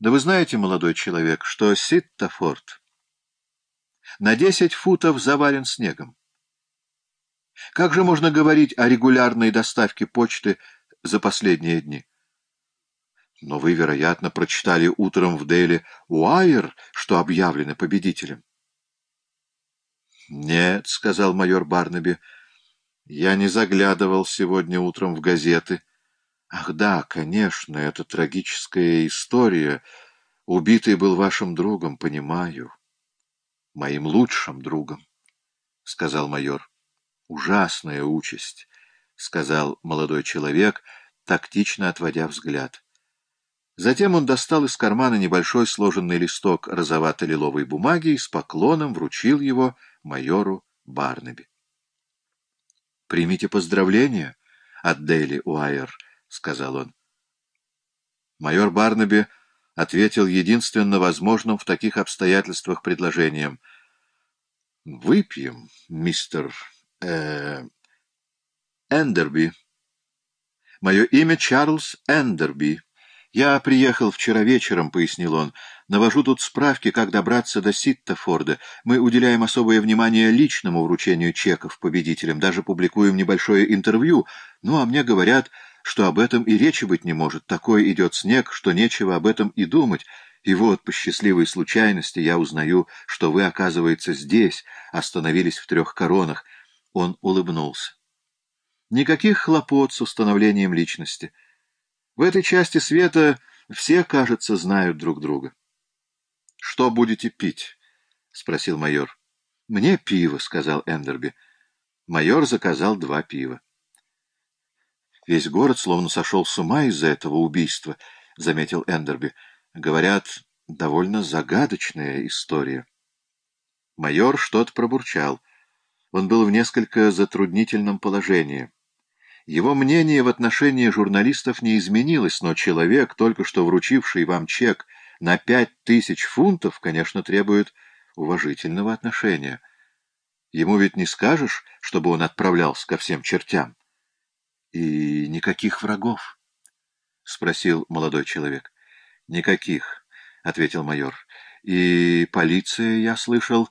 Да вы знаете, молодой человек, что Ситтафорд на десять футов завален снегом. Как же можно говорить о регулярной доставке почты за последние дни? Но вы, вероятно, прочитали утром в Дели Уайер, что объявлены победителем. «Нет», — сказал майор Барнаби, — «я не заглядывал сегодня утром в газеты». «Ах да, конечно, это трагическая история. Убитый был вашим другом, понимаю». «Моим лучшим другом», — сказал майор. «Ужасная участь», — сказал молодой человек, тактично отводя взгляд. Затем он достал из кармана небольшой сложенный листок розовато-лиловой бумаги и с поклоном вручил его майору Барнаби. «Примите поздравления от Дейли Уайер», — сказал он. Майор Барнаби ответил единственно возможным в таких обстоятельствах предложением. «Выпьем, мистер... Э, Эндерби. Мое имя Чарльз Эндерби». «Я приехал вчера вечером», — пояснил он. «Навожу тут справки, как добраться до Ситтафорда. Мы уделяем особое внимание личному вручению чеков победителям, даже публикуем небольшое интервью. Ну, а мне говорят, что об этом и речи быть не может. Такой идет снег, что нечего об этом и думать. И вот, по счастливой случайности, я узнаю, что вы, оказывается, здесь, остановились в трех коронах». Он улыбнулся. «Никаких хлопот с установлением личности». В этой части света все, кажется, знают друг друга. — Что будете пить? — спросил майор. — Мне пиво, — сказал Эндерби. Майор заказал два пива. Весь город словно сошел с ума из-за этого убийства, — заметил Эндерби. Говорят, довольно загадочная история. Майор что-то пробурчал. Он был в несколько затруднительном положении. Его мнение в отношении журналистов не изменилось, но человек, только что вручивший вам чек на пять тысяч фунтов, конечно, требует уважительного отношения. Ему ведь не скажешь, чтобы он отправлялся ко всем чертям. — И никаких врагов? — спросил молодой человек. — Никаких, — ответил майор. — И полиция, я слышал,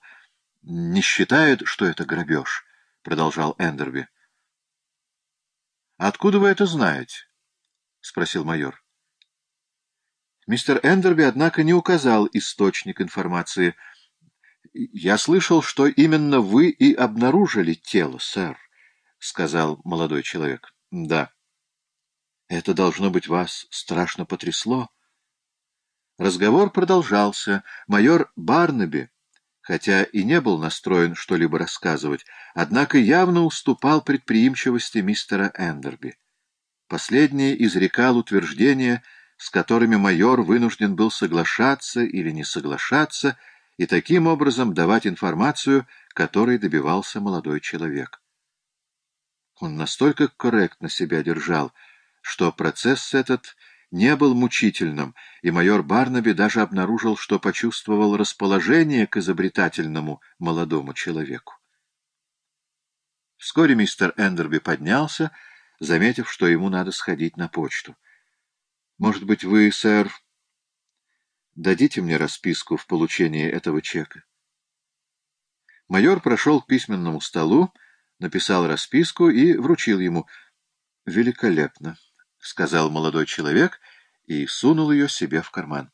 не считает, что это грабеж, — продолжал Эндерби. «Откуда вы это знаете?» — спросил майор. Мистер Эндерби, однако, не указал источник информации. «Я слышал, что именно вы и обнаружили тело, сэр», — сказал молодой человек. «Да». «Это, должно быть, вас страшно потрясло?» Разговор продолжался. Майор Барнаби хотя и не был настроен что-либо рассказывать, однако явно уступал предприимчивости мистера Эндерби. Последний изрекал утверждения, с которыми майор вынужден был соглашаться или не соглашаться, и таким образом давать информацию, которой добивался молодой человек. Он настолько корректно себя держал, что процесс этот не был мучительным, и майор Барнаби даже обнаружил, что почувствовал расположение к изобретательному молодому человеку. Вскоре мистер Эндерби поднялся, заметив, что ему надо сходить на почту. «Может быть, вы, сэр, дадите мне расписку в получении этого чека?» Майор прошел к письменному столу, написал расписку и вручил ему. «Великолепно!» — сказал молодой человек и сунул ее себе в карман.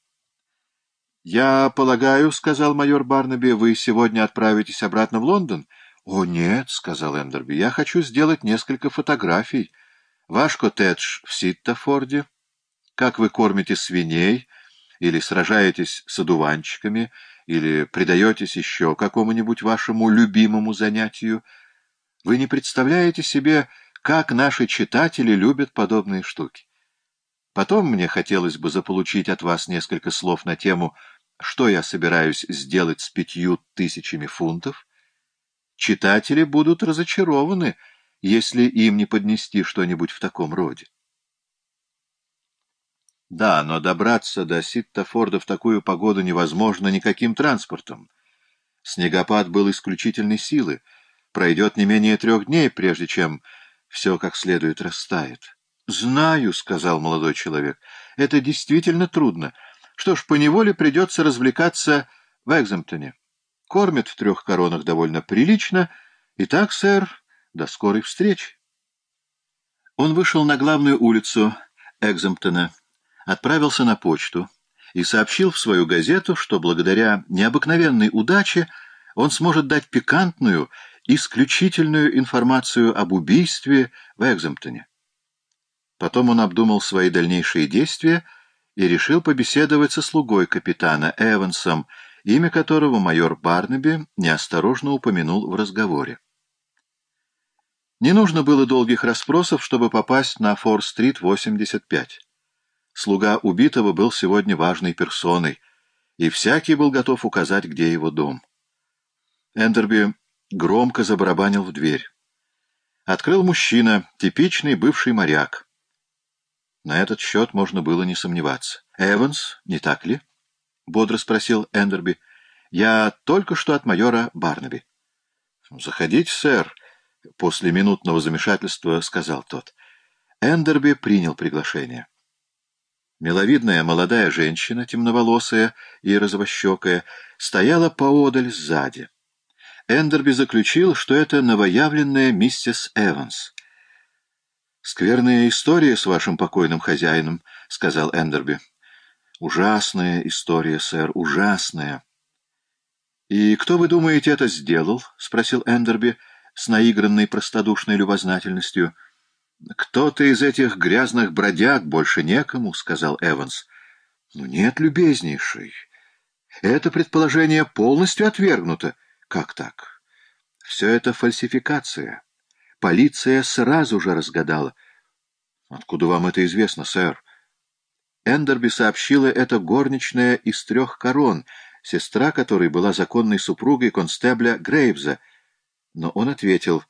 — Я полагаю, — сказал майор Барнаби, — вы сегодня отправитесь обратно в Лондон? — О, нет, — сказал Эндерби, — я хочу сделать несколько фотографий. Ваш коттедж в Ситтафорде, как вы кормите свиней, или сражаетесь с одуванчиками, или предаетесь еще какому-нибудь вашему любимому занятию. Вы не представляете себе как наши читатели любят подобные штуки. Потом мне хотелось бы заполучить от вас несколько слов на тему «Что я собираюсь сделать с пятью тысячами фунтов?» Читатели будут разочарованы, если им не поднести что-нибудь в таком роде. Да, но добраться до Ситтафорда в такую погоду невозможно никаким транспортом. Снегопад был исключительной силы. Пройдет не менее трех дней, прежде чем все как следует растает. — Знаю, — сказал молодой человек, — это действительно трудно. Что ж, поневоле придется развлекаться в Экземптоне. Кормят в трех коронах довольно прилично. Итак, сэр, до скорой встречи. Он вышел на главную улицу Экземптона, отправился на почту и сообщил в свою газету, что благодаря необыкновенной удаче он сможет дать пикантную, исключительную информацию об убийстве в Экземптоне. Потом он обдумал свои дальнейшие действия и решил побеседовать со слугой капитана Эвансом, имя которого майор Барнаби неосторожно упомянул в разговоре. Не нужно было долгих расспросов, чтобы попасть на Фор-стрит 85. Слуга убитого был сегодня важной персоной, и всякий был готов указать, где его дом. Эндерби громко забарабанил в дверь. Открыл мужчина, типичный бывший моряк. На этот счет можно было не сомневаться. «Эванс, не так ли?» — бодро спросил Эндерби. «Я только что от майора Барнаби». «Заходите, сэр», — после минутного замешательства сказал тот. Эндерби принял приглашение. Миловидная молодая женщина, темноволосая и розовощекая, стояла поодаль сзади. Эндерби заключил, что это новоявленная миссис Эванс. «Скверная история с вашим покойным хозяином», — сказал Эндерби. «Ужасная история, сэр, ужасная». «И кто, вы думаете, это сделал?» — спросил Эндерби с наигранной простодушной любознательностью. «Кто-то из этих грязных бродяг больше некому», — сказал Эванс. «Ну нет, любезнейший. Это предположение полностью отвергнуто. Как так? Все это фальсификация». Полиция сразу же разгадала. «Откуда вам это известно, сэр?» Эндерби сообщила это горничная из трех корон, сестра которой была законной супругой констебля Грейвза. Но он ответил,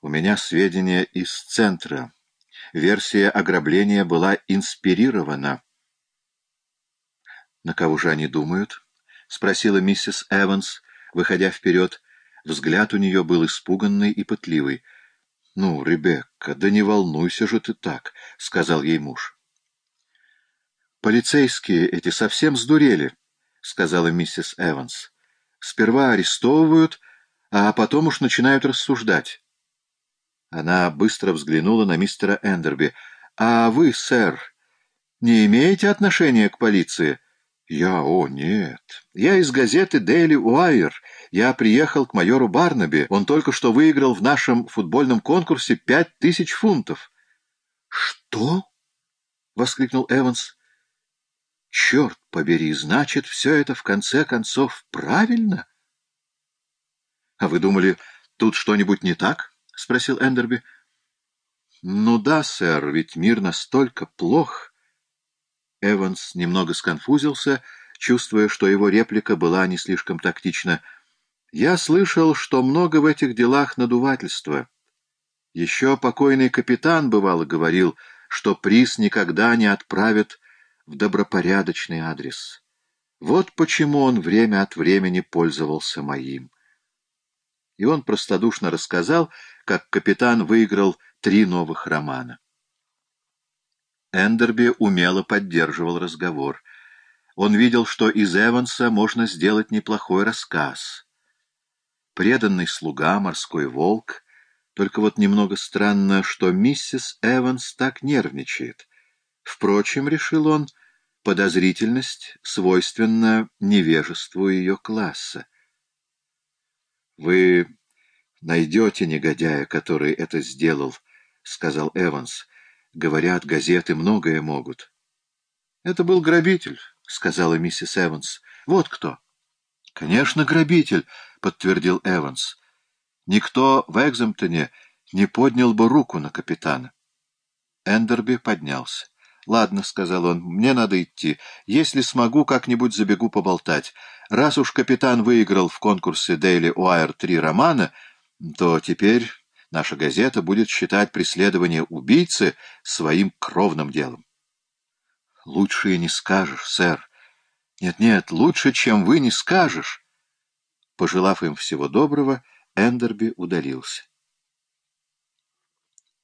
«У меня сведения из центра. Версия ограбления была инспирирована». «На кого же они думают?» — спросила миссис Эванс, выходя вперед. Взгляд у нее был испуганный и пытливый. «Ну, Ребекка, да не волнуйся же ты так», — сказал ей муж. «Полицейские эти совсем сдурели», — сказала миссис Эванс. «Сперва арестовывают, а потом уж начинают рассуждать». Она быстро взглянула на мистера Эндерби. «А вы, сэр, не имеете отношения к полиции?» «Я? О, нет. Я из газеты «Дейли Уайер». Я приехал к майору Барнаби. Он только что выиграл в нашем футбольном конкурсе пять тысяч фунтов». «Что?» — воскликнул Эванс. «Черт побери, значит, все это в конце концов правильно?» «А вы думали, тут что-нибудь не так?» — спросил Эндерби. «Ну да, сэр, ведь мир настолько плох». Эванс немного сконфузился, чувствуя, что его реплика была не слишком тактична. «Я слышал, что много в этих делах надувательства. Еще покойный капитан, бывало, говорил, что приз никогда не отправит в добропорядочный адрес. Вот почему он время от времени пользовался моим». И он простодушно рассказал, как капитан выиграл три новых романа. Эндерби умело поддерживал разговор. Он видел, что из Эванса можно сделать неплохой рассказ. Преданный слуга, морской волк. Только вот немного странно, что миссис Эванс так нервничает. Впрочем, решил он, подозрительность свойственна невежеству ее класса. «Вы найдете негодяя, который это сделал», — сказал Эванс. Говорят, газеты многое могут. — Это был грабитель, — сказала миссис Эванс. — Вот кто. — Конечно, грабитель, — подтвердил Эванс. Никто в Экземптоне не поднял бы руку на капитана. Эндерби поднялся. «Ладно», — сказал он, — «мне надо идти. Если смогу, как-нибудь забегу поболтать. Раз уж капитан выиграл в конкурсе Daily Wire три романа, то теперь наша газета будет считать преследование убийцы своим кровным делом. — Лучше и не скажешь, сэр. Нет-нет, лучше, чем вы не скажешь. Пожелав им всего доброго, Эндерби удалился.